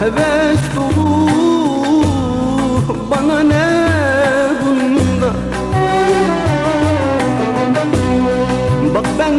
Heves dolu. Bana ne bunda Bak ben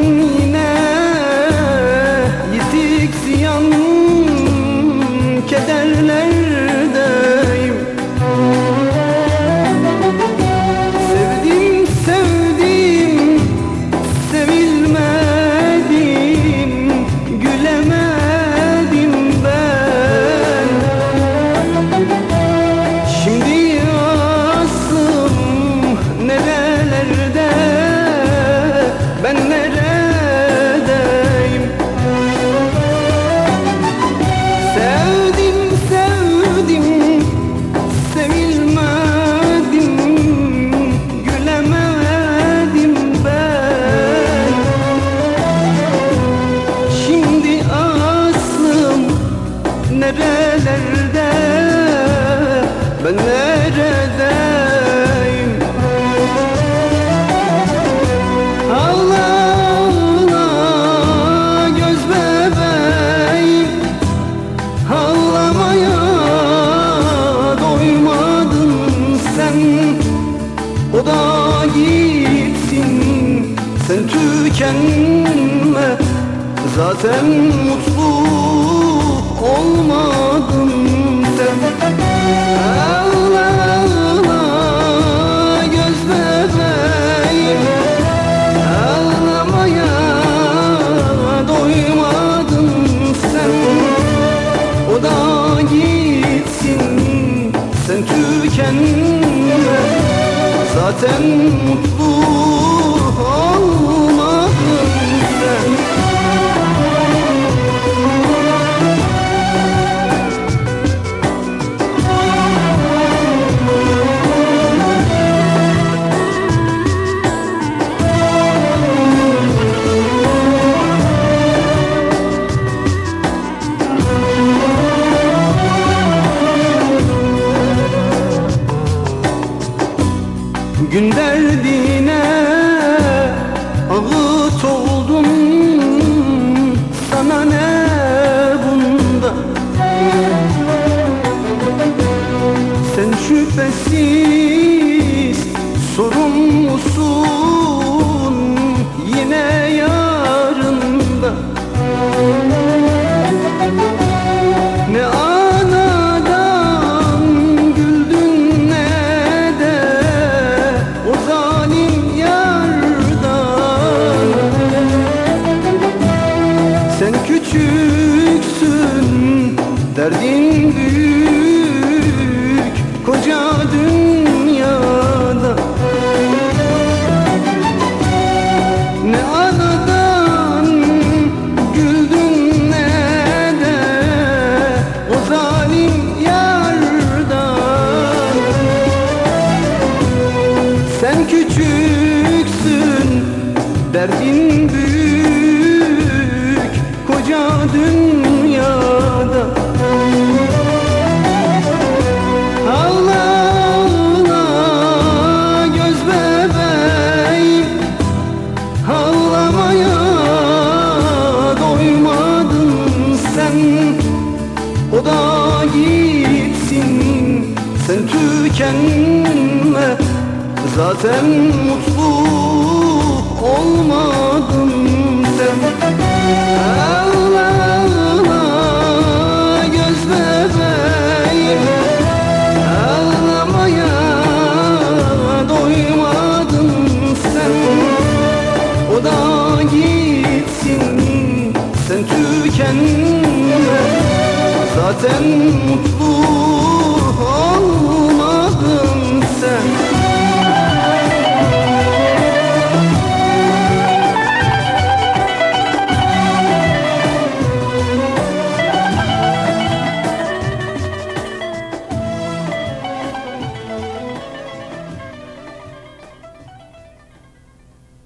sen tükenme Zaten mutlu olmadın sen. Ağla ağla göz bebeğim. Ağlamaya doymadın sen. O da gitsin sen tükenme Zaten mutlu Gün derdine ağıt oldum. Sana ne bunda? Sen şüphesiz derdin büyük koca dünyada. Ne anadan güldün ne de o zalim yardan. Sen küçüksün derdin büyük sen tükenme? Zaten mutlu olmadın sen. Ağla ağla göz bebeğim Ağlamaya doymadın sen. O gitsin sen tükenme. Zaten mutlu